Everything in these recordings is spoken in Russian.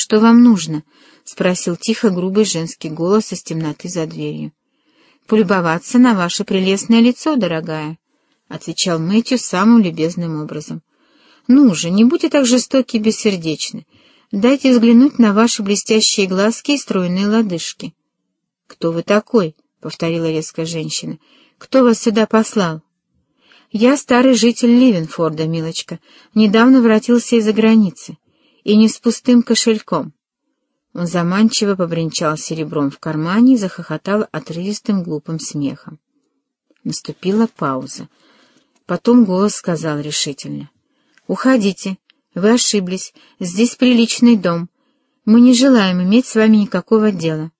«Что вам нужно?» — спросил тихо грубый женский голос из темноты за дверью. «Полюбоваться на ваше прелестное лицо, дорогая», — отвечал Мэтью самым любезным образом. «Ну же, не будьте так жестоки и бессердечны. Дайте взглянуть на ваши блестящие глазки и стройные лодыжки». «Кто вы такой?» — повторила резко женщина. «Кто вас сюда послал?» «Я старый житель Ливенфорда, милочка. Недавно воротился из-за границы. И не с пустым кошельком». Он заманчиво побренчал серебром в кармане и захохотал отрывистым глупым смехом. Наступила пауза. Потом голос сказал решительно. «Уходите. Вы ошиблись. Здесь приличный дом. Мы не желаем иметь с вами никакого дела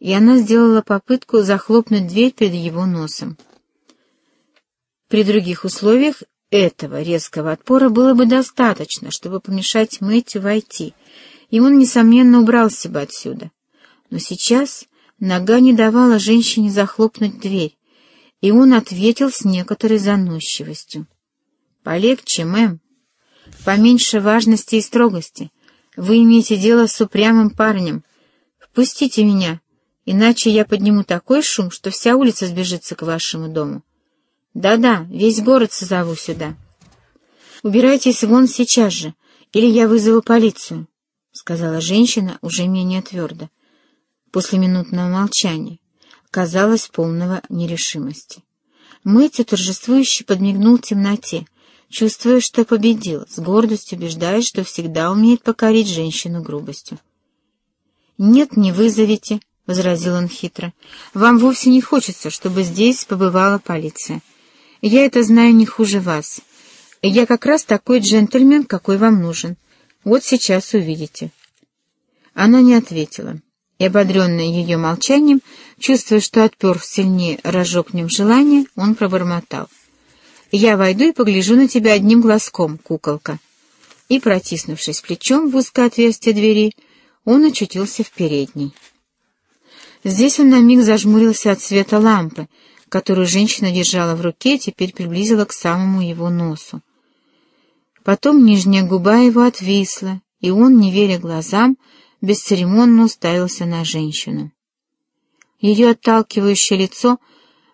и она сделала попытку захлопнуть дверь перед его носом. При других условиях этого резкого отпора было бы достаточно, чтобы помешать Мэтью войти, и он, несомненно, убрался бы отсюда. Но сейчас нога не давала женщине захлопнуть дверь, и он ответил с некоторой заносчивостью. «Полегче, мэм. Поменьше важности и строгости. Вы имеете дело с упрямым парнем. Впустите меня, Иначе я подниму такой шум, что вся улица сбежится к вашему дому. Да-да, весь город созову сюда. Убирайтесь вон сейчас же, или я вызову полицию, — сказала женщина уже менее твердо, после минутного молчания, казалось, полного нерешимости. Мэтью торжествующе подмигнул темноте, чувствуя, что победил, с гордостью убеждаясь, что всегда умеет покорить женщину грубостью. «Нет, не вызовите», — возразил он хитро. «Вам вовсе не хочется, чтобы здесь побывала полиция. Я это знаю не хуже вас. Я как раз такой джентльмен, какой вам нужен. Вот сейчас увидите». Она не ответила, и, ободренная ее молчанием, чувствуя, что отпер сильнее разжег в нем желание, он пробормотал. «Я войду и погляжу на тебя одним глазком, куколка». И, протиснувшись плечом в узкое отверстие двери, он очутился в передней. Здесь он на миг зажмурился от света лампы, которую женщина держала в руке теперь приблизила к самому его носу. Потом нижняя губа его отвисла, и он, не веря глазам, бесцеремонно уставился на женщину. Ее отталкивающее лицо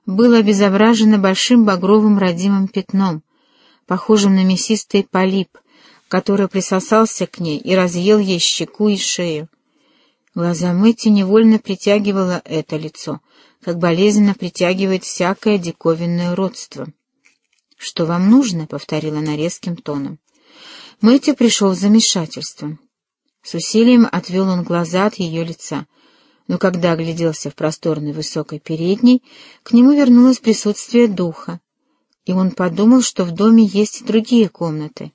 было обезображено большим багровым родимым пятном, похожим на мясистый полип, который присосался к ней и разъел ей щеку и шею. Глаза Мэтти невольно притягивало это лицо, как болезненно притягивает всякое диковинное родство. «Что вам нужно?» — повторила она резким тоном. Мэтью пришел в замешательство. С усилием отвел он глаза от ее лица, но когда огляделся в просторной высокой передней, к нему вернулось присутствие духа, и он подумал, что в доме есть и другие комнаты,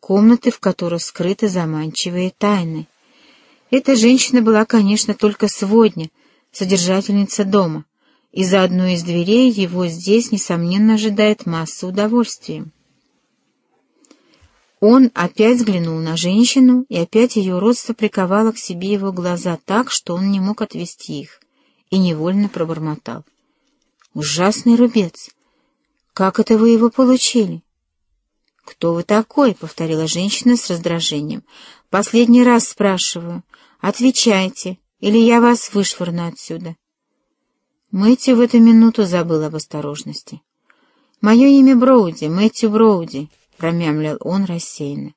комнаты, в которых скрыты заманчивые тайны. Эта женщина была, конечно, только сегодня, содержательница дома, и за одной из дверей его здесь, несомненно, ожидает масса удовольствия. Он опять взглянул на женщину, и опять ее родство приковало к себе его глаза так, что он не мог отвести их, и невольно пробормотал. «Ужасный рубец! Как это вы его получили?» «Кто вы такой?» — повторила женщина с раздражением. «Последний раз спрашиваю. Отвечайте, или я вас вышвырну отсюда. Мэтью в эту минуту забыл об осторожности. «Мое имя Броуди, Мэтью Броуди», — промямлил он рассеянно.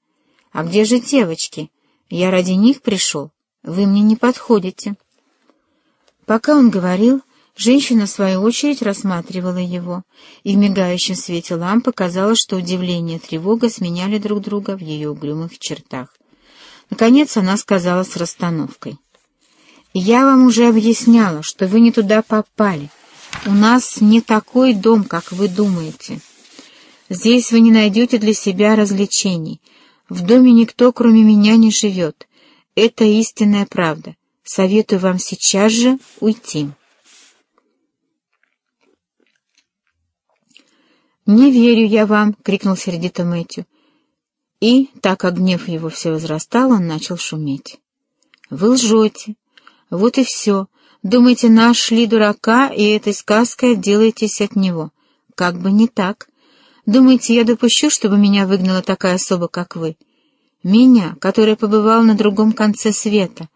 «А где же девочки? Я ради них пришел. Вы мне не подходите». Пока он говорил, женщина, в свою очередь, рассматривала его, и в мигающем свете лампы казалось, что удивление и тревога сменяли друг друга в ее угрюмых чертах. Наконец она сказала с расстановкой. «Я вам уже объясняла, что вы не туда попали. У нас не такой дом, как вы думаете. Здесь вы не найдете для себя развлечений. В доме никто, кроме меня, не живет. Это истинная правда. Советую вам сейчас же уйти». «Не верю я вам!» — крикнул сердито Мэтью. И, так как гнев его все возрастал, он начал шуметь. «Вы лжете. Вот и все. Думаете, нашли дурака, и этой сказкой отделаетесь от него. Как бы не так. Думаете, я допущу, чтобы меня выгнала такая особа, как вы? Меня, которая побывала на другом конце света,